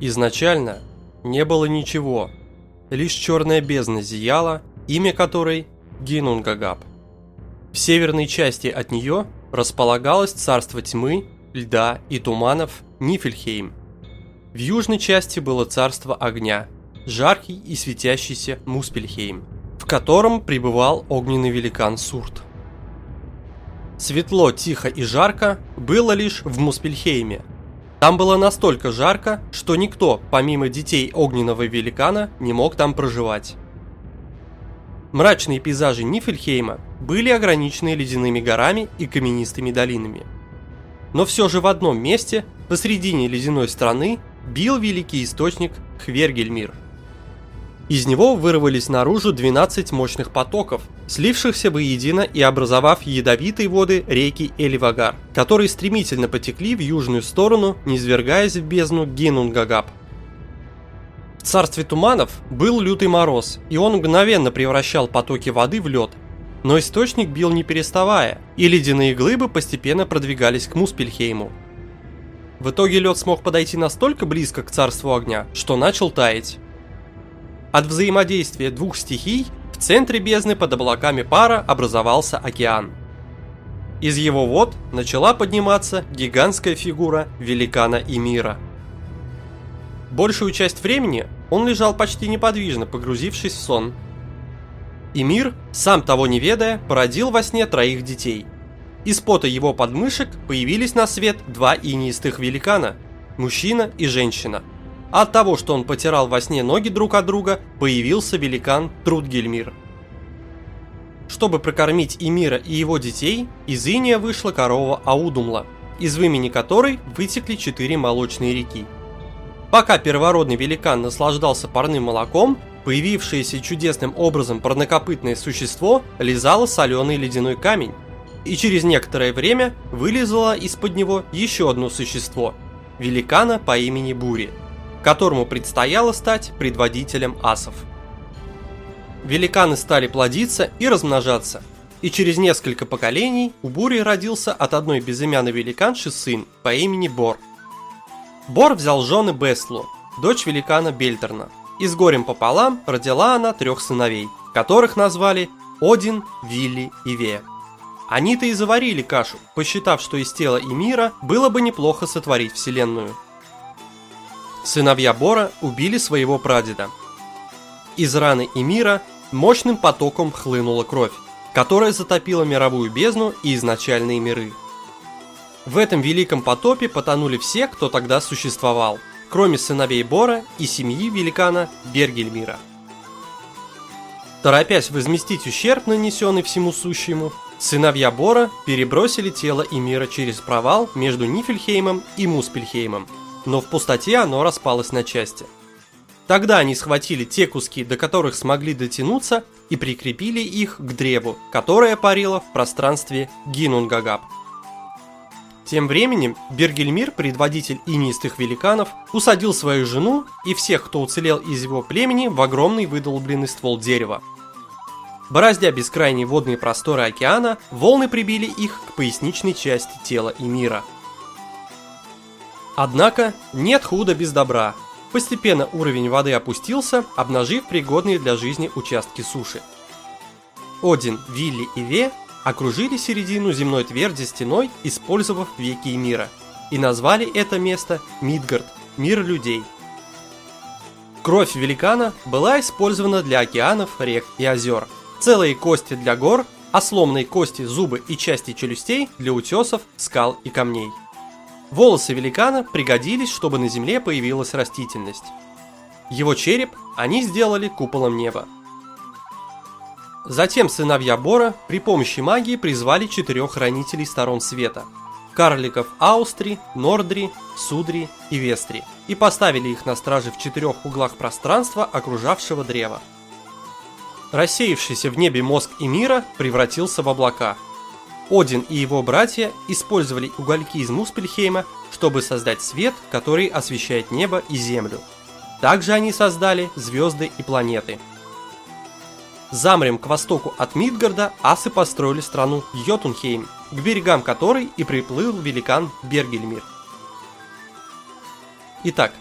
Изначально не было ничего, лишь черная бездна зияла, имя которой Гинунгагап. В северной части от нее располагалось царство тьмы, льда и туманов Нифельхейм. В южной части было царство огня, жаркий и светящийся Муспельхейм, в котором пребывал огненный великан Сурт. Светло, тихо и жарко было лишь в Муспельхейме. Там было настолько жарко, что никто, помимо детей огненного великана, не мог там проживать. Мрачные пейзажи Нифельхейма были ограничены ледяными горами и каменистыми долинами. Но все же в одном месте, посредине ледяной страны, бил великий источник Хвергельмир – из него вырвались наружу 12 мощных потоков, слившихся воедино и образовав ядовитые воды реки Эливагар, которые стремительно потекли в южную сторону, низвергаясь в бездну Генунгагап. В царстве туманов был лютый мороз, и он мгновенно превращал потоки воды в лед. Но источник бил не переставая, и ледяные глыбы постепенно продвигались к Муспельхейму. В итоге лед смог подойти настолько близко к царству огня, что начал таять. От взаимодействия двух стихий в центре бездны под облаками пара образовался океан. Из его вод начала подниматься гигантская фигура великана и. Большую часть времени он лежал почти неподвижно, погрузившись в сон. И сам того не ведая, породил во сне троих детей. Из пота его подмышек появились на свет два инистых великана – мужчина и женщина – от того, что он потирал во сне ноги друг от друга, появился великан Трудгельмир. Чтобы прокормить и мира, и его детей, из Иния вышла корова Аудумла, из вымени которой вытекли четыре молочные реки. Пока первородный великан наслаждался парным молоком, появившееся чудесным образом парнокопытное существо лизало соленый ледяной камень, и через некоторое время вылезало из-под него еще одно существо – великана по имени Бури – которому предстояло стать предводителем асов. Великаны стали плодиться и размножаться, и через несколько поколений у Бури родился от одной безымянной великанши сын по имени Бор. Бор взял жены Беслу, дочь великана Бельтерна, и с горем пополам родила она трех сыновей, которых назвали Один, Вилли и Ве. Они-то и заварили кашу, посчитав, что из тела и мира было бы неплохо сотворить вселенную – Сыновья Бора убили своего прадеда. Из раны Эмира мощным потоком хлынула кровь, которая затопила мировую бездну и изначальные миры. В этом великом потопе потонули все, кто тогда существовал, кроме сыновей Бора и семьи великана Бергельмира. Торопясь возместить ущерб, нанесенный всему сущему, сыновья Бора перебросили тело Эмира через провал между Нифельхеймом и Муспельхеймом – но в пустоте оно распалось на части. Тогда они схватили те куски, до которых смогли дотянуться, и прикрепили их к древу, которое парило в пространстве Гинунгагап. Тем временем Бергельмир, предводитель инистых великанов, усадил свою жену и всех, кто уцелел из его племени, в огромный выдолбленный ствол дерева. Бороздя бескрайние водные просторы океана, волны прибили их к поясничной части тела и мира – Однако нет худа без добра. Постепенно уровень воды опустился, обнажив пригодные для жизни участки суши. Один, Вилли и Ве окружили середину земной тверди стеной, использовав веки мира, и назвали это место Мидгард, мир людей. Кровь великана была использована для океанов, рек и озер, целые кости для гор, а сломанные кости, зубы и части челюстей для утесов, скал и камней. Волосы великана пригодились, чтобы на земле появилась растительность. Его череп они сделали куполом неба. Затем сыновья Бора при помощи магии призвали четырех хранителей сторон света – карликов Аустри, Нордри, Судри и Вестри – и поставили их на страже в четырех углах пространства, окружавшего древо. Рассеявшийся в небе мозг и мира превратился в облака – один и его братья использовали угольки из Муспельхейма, чтобы создать свет, который освещает небо и землю. Также они создали звезды и планеты. Замрем к востоку от Мидгарда асы построили страну Йотунхейм, к берегам которой и приплыл великан Бергельмир. Итак,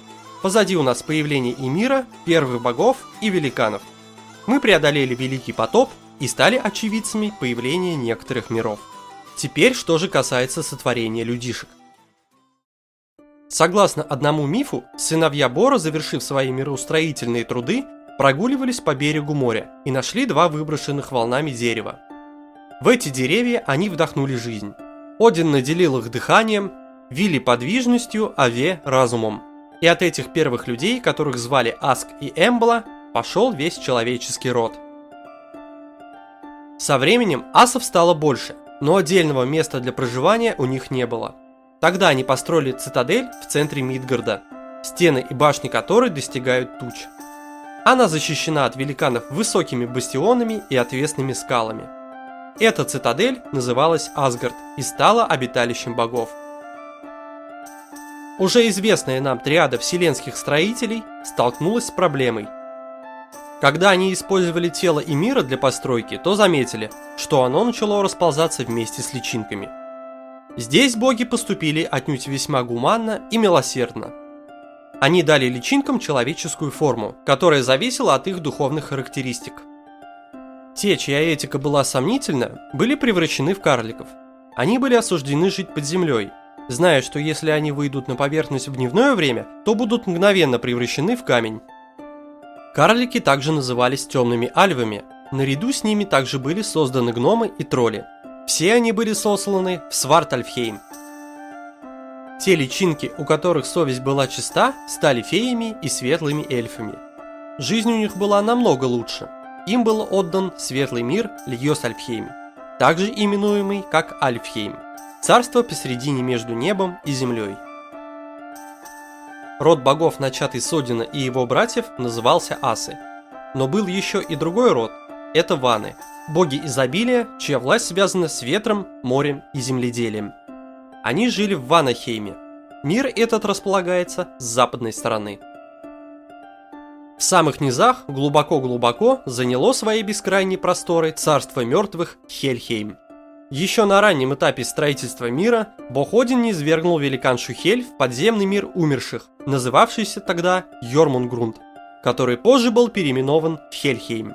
Позади у нас появление Эмира, первых богов и великанов. Мы преодолели Великий потоп и стали очевидцами появления некоторых миров. Теперь, что же касается сотворения людишек. Согласно одному мифу, сыновья Бора, завершив свои мироустроительные труды, прогуливались по берегу моря и нашли два выброшенных волнами дерева. В эти деревья они вдохнули жизнь. Один наделил их дыханием, Вилли подвижностью, а Ве разумом. И от этих первых людей, которых звали Аск и Эмбла, пошел весь человеческий род. Со временем асов стало больше, но отдельного места для проживания у них не было. Тогда они построили цитадель в центре Мидгарда, стены и башни которой достигают туч. Она защищена от великанов высокими бастионами и отвесными скалами. Эта цитадель называлась Асгард и стала обиталищем богов. Уже известная нам триада вселенских строителей столкнулась с проблемой. Когда они использовали тело и мира для постройки, то заметили, что оно начало расползаться вместе с личинками. Здесь боги поступили отнюдь весьма гуманно и милосердно. Они дали личинкам человеческую форму, которая зависела от их духовных характеристик. Те, чья этика была сомнительна, были превращены в карликов. Они были осуждены жить под землей, зная, что если они выйдут на поверхность в дневное время, то будут мгновенно превращены в камень. Карлики также назывались темными альвами. Наряду с ними также были созданы гномы и тролли. Все они были сосланы в Свартальфхейм. Те личинки, у которых совесть была чиста, стали феями и светлыми эльфами. Жизнь у них была намного лучше. Им был отдан светлый мир Льосальфхейм, также именуемый как Альфхейм, царство посередине между небом и землей. Род богов, начатый с Одина и его братьев, назывался Асы. Но был еще и другой род – это Ваны, боги изобилия, чья власть связана с ветром, морем и земледелием. Они жили в Ванахейме. Мир этот располагается с западной стороны. В самых низах, глубоко-глубоко, заняло свои бескрайние просторы царство мертвых Хельхейм – еще на раннем этапе строительства мира бог Один не извергнул великаншу Хель в подземный мир умерших, называвшийся тогда Йормунгрунд, который позже был переименован в Хельхейм.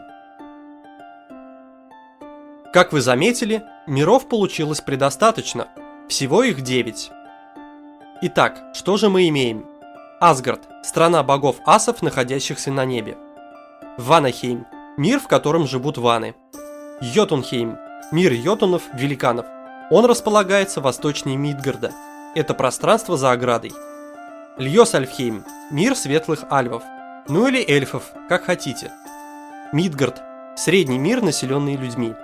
Как вы заметили, миров получилось предостаточно, всего их 9. Итак, что же мы имеем? Асгард – страна богов асов, находящихся на небе. Ванахейм – мир, в котором живут ваны. Йотунхейм Мир йотунов, великанов. Он располагается восточнее Мидгарда. Это пространство за оградой. Льосальфхейм – мир светлых альвов. Ну или эльфов, как хотите. Мидгард – средний мир, населенный людьми.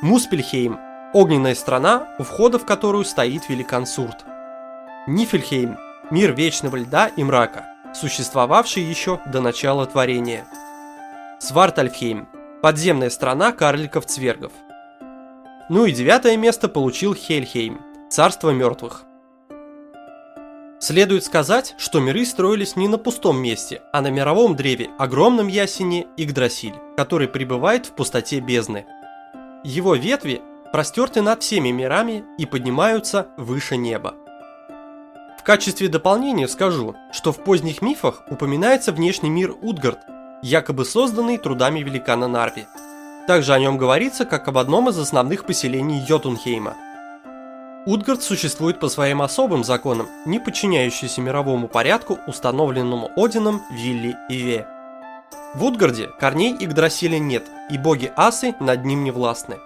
Муспельхейм – огненная страна, у входа в которую стоит великан Сурт. Нифельхейм – мир вечного льда и мрака, существовавший еще до начала творения. Свартальфхейм – подземная страна карликов-цвергов – ну и девятое место получил Хельхейм, царство мертвых. Следует сказать, что миры строились не на пустом месте, а на мировом древе, огромном ясене Игдрасиль, который пребывает в пустоте бездны. Его ветви простерты над всеми мирами и поднимаются выше неба. В качестве дополнения скажу, что в поздних мифах упоминается внешний мир Утгард, якобы созданный трудами великана Нарви – также о нем говорится как об одном из основных поселений Йотунхейма. Утгард существует по своим особым законам, не подчиняющийся мировому порядку, установленному Одином, Вилли и Ве. В Утгарде корней Игдрасиля нет, и боги Асы над ним не властны.